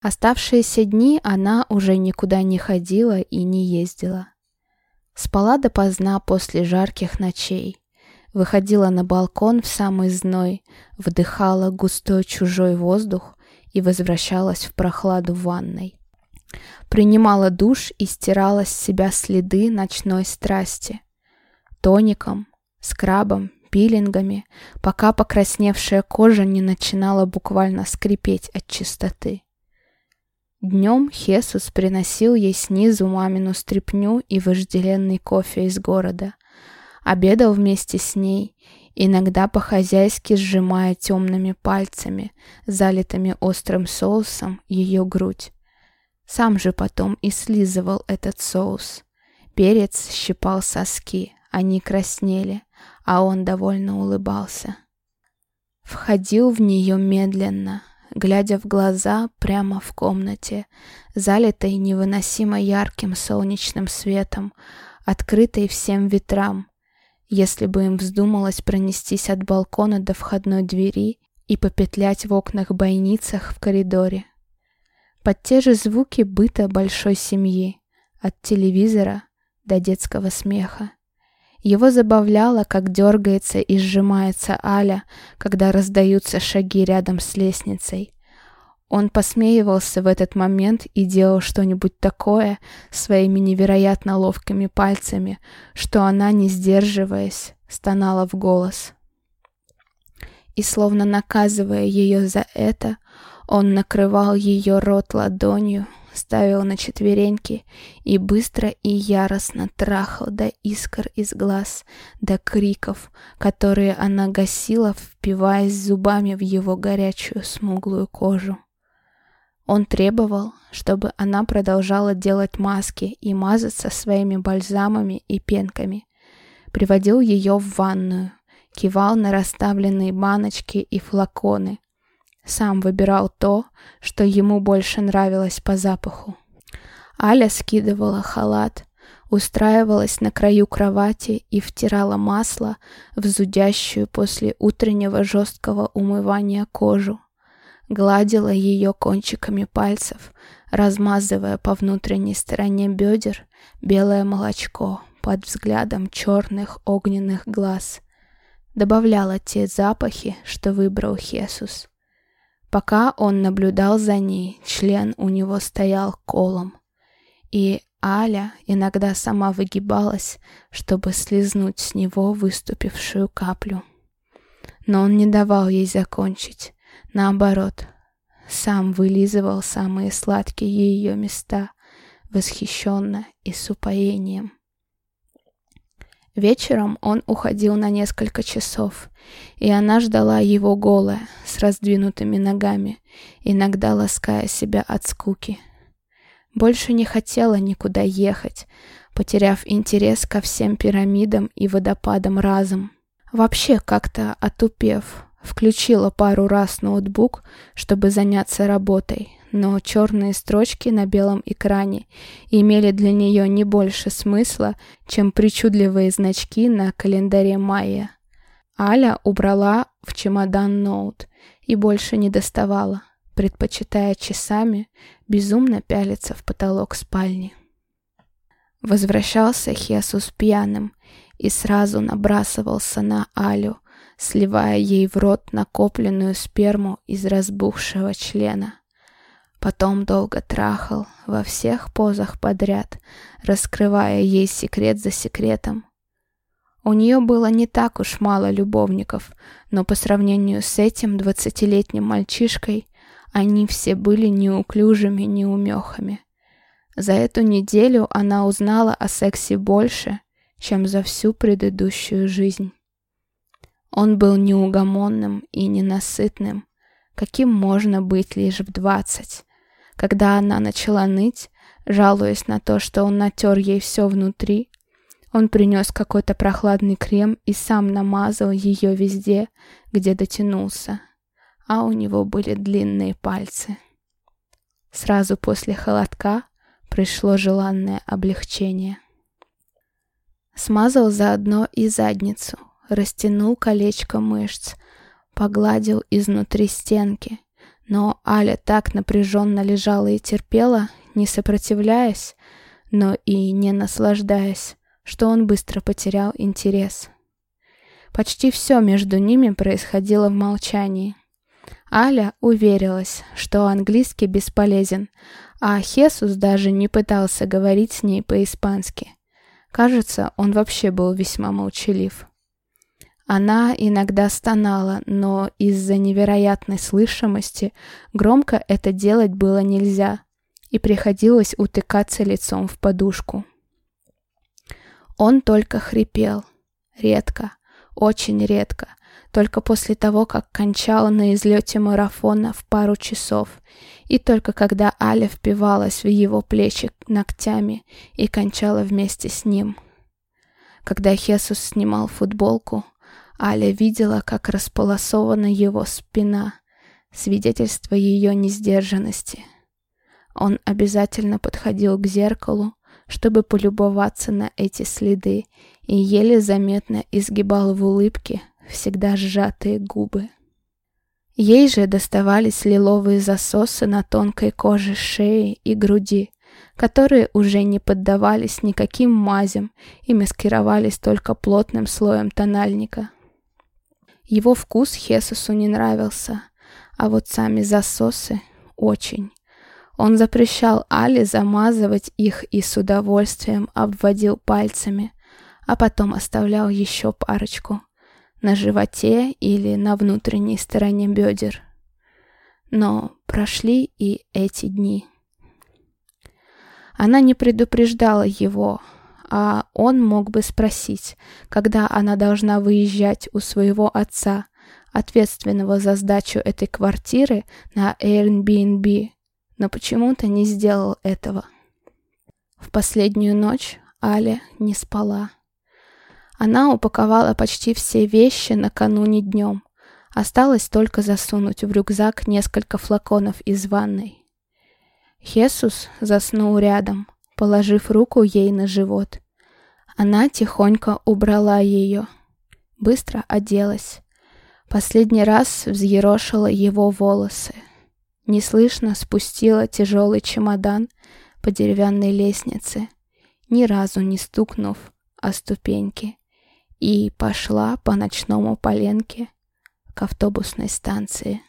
Оставшиеся дни она уже никуда не ходила и не ездила. Спала допоздна после жарких ночей. Выходила на балкон в самый зной, вдыхала густой чужой воздух и возвращалась в прохладу ванной. Принимала душ и стирала с себя следы ночной страсти. Тоником, скрабом, пилингами, пока покрасневшая кожа не начинала буквально скрипеть от чистоты. Днем Хесус приносил ей снизу мамину стряпню и вожделенный кофе из города. Обедал вместе с ней, иногда по-хозяйски сжимая темными пальцами, залитыми острым соусом, ее грудь. Сам же потом и слизывал этот соус. Перец щипал соски, они краснели, а он довольно улыбался. Входил в нее медленно, глядя в глаза прямо в комнате, залитой невыносимо ярким солнечным светом, открытой всем ветрам. Если бы им вздумалось пронестись от балкона до входной двери и попетлять в окнах-бойницах в коридоре. Под те же звуки быта большой семьи, от телевизора до детского смеха. Его забавляло, как дергается и сжимается Аля, когда раздаются шаги рядом с лестницей. Он посмеивался в этот момент и делал что-нибудь такое своими невероятно ловкими пальцами, что она, не сдерживаясь, стонала в голос. И словно наказывая ее за это, он накрывал ее рот ладонью, ставил на четвереньки и быстро и яростно трахал до искр из глаз, до криков, которые она гасила, впиваясь зубами в его горячую смуглую кожу. Он требовал, чтобы она продолжала делать маски и мазаться своими бальзамами и пенками. Приводил ее в ванную, кивал на расставленные баночки и флаконы, сам выбирал то, что ему больше нравилось по запаху. Аля скидывала халат, устраивалась на краю кровати и втирала масло в зудящую после утреннего жесткого умывания кожу. Гладила ее кончиками пальцев, размазывая по внутренней стороне бедер белое молочко под взглядом черных огненных глаз. Добавляла те запахи, что выбрал Хесус. Пока он наблюдал за ней, член у него стоял колом. И Аля иногда сама выгибалась, чтобы слезнуть с него выступившую каплю. Но он не давал ей закончить. Наоборот, сам вылизывал самые сладкие ее места, восхищенно и с упоением. Вечером он уходил на несколько часов, и она ждала его голая, с раздвинутыми ногами, иногда лаская себя от скуки. Больше не хотела никуда ехать, потеряв интерес ко всем пирамидам и водопадам разом. Вообще как-то отупев, включила пару раз ноутбук, чтобы заняться работой, но черные строчки на белом экране имели для нее не больше смысла, чем причудливые значки на календаре майя. Аля убрала в чемодан ноут и больше не доставала, предпочитая часами безумно пялиться в потолок спальни. Возвращался Хесус пьяным и сразу набрасывался на Алю, сливая ей в рот накопленную сперму из разбухшего члена. Потом долго трахал во всех позах подряд, раскрывая ей секрет за секретом. У нее было не так уж мало любовников, но по сравнению с этим двадцатилетним мальчишкой они все были неуклюжими неумехами. За эту неделю она узнала о сексе больше, чем за всю предыдущую жизнь. Он был неугомонным и ненасытным, каким можно быть лишь в двадцать. Когда она начала ныть, жалуясь на то, что он натер ей все внутри, он принес какой-то прохладный крем и сам намазал ее везде, где дотянулся, а у него были длинные пальцы. Сразу после холодка пришло желанное облегчение. Смазал заодно и задницу, растянул колечко мышц, погладил изнутри стенки, Но Аля так напряженно лежала и терпела, не сопротивляясь, но и не наслаждаясь, что он быстро потерял интерес. Почти все между ними происходило в молчании. Аля уверилась, что английский бесполезен, а Хесус даже не пытался говорить с ней по-испански. Кажется, он вообще был весьма молчалив. Она иногда стонала, но из-за невероятной слышимости громко это делать было нельзя, и приходилось утыкаться лицом в подушку. Он только хрипел. Редко, очень редко, только после того, как кончал на излете марафона в пару часов, и только когда Аля впивалась в его плечи ногтями и кончала вместе с ним. Когда Хесус снимал футболку, Аля видела, как располосована его спина, свидетельство ее несдержанности. Он обязательно подходил к зеркалу, чтобы полюбоваться на эти следы, и еле заметно изгибал в улыбке всегда сжатые губы. Ей же доставались лиловые засосы на тонкой коже шеи и груди, которые уже не поддавались никаким мазям и маскировались только плотным слоем тональника. Его вкус Хесусу не нравился, а вот сами засосы очень. Он запрещал Али замазывать их и с удовольствием обводил пальцами, а потом оставлял еще парочку на животе или на внутренней стороне бедер. Но прошли и эти дни. Она не предупреждала его, он мог бы спросить, когда она должна выезжать у своего отца, ответственного за сдачу этой квартиры на Airbnb, но почему-то не сделал этого. В последнюю ночь Аля не спала. Она упаковала почти все вещи накануне днем. Осталось только засунуть в рюкзак несколько флаконов из ванной. Хесус заснул рядом, положив руку ей на живот. Она тихонько убрала ее. Быстро оделась. Последний раз взъерошила его волосы неслышно спустила тяжелый чемодан по деревянной лестнице, ни разу не стукнув о ступеньки, и пошла по ночному поленке к автобусной станции.